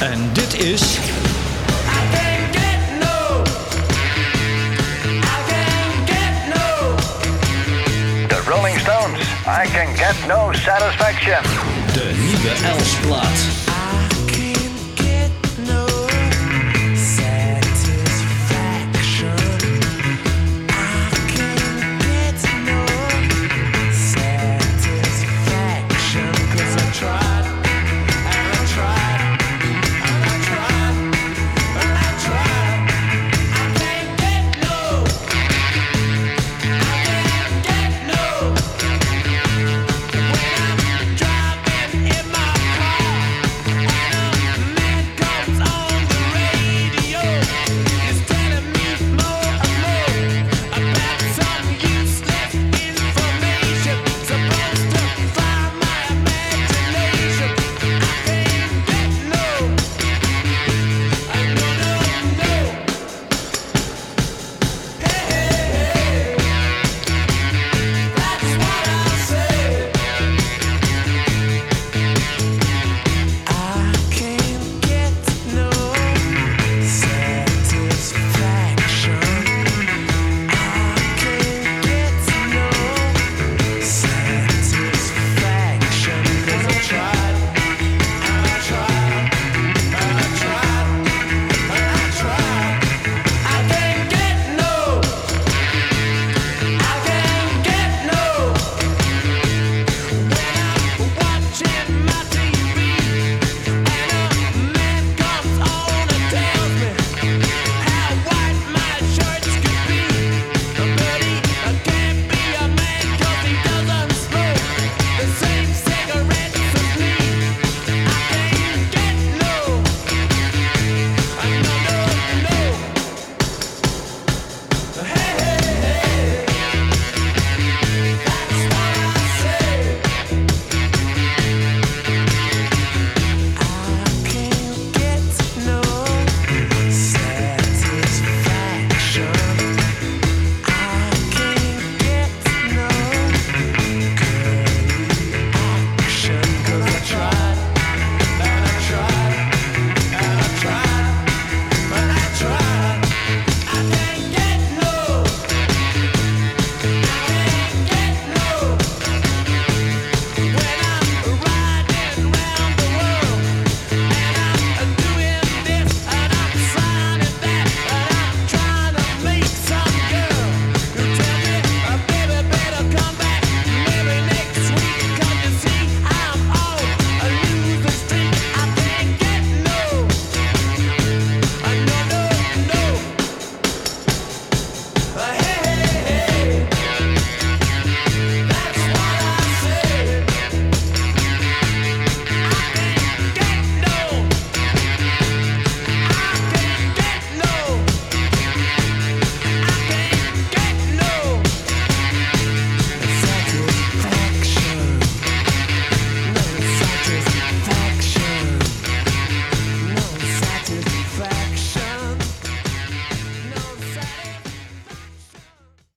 En dit is... The Rolling Stones, I can get no satisfaction. De nieuwe Elsplaat.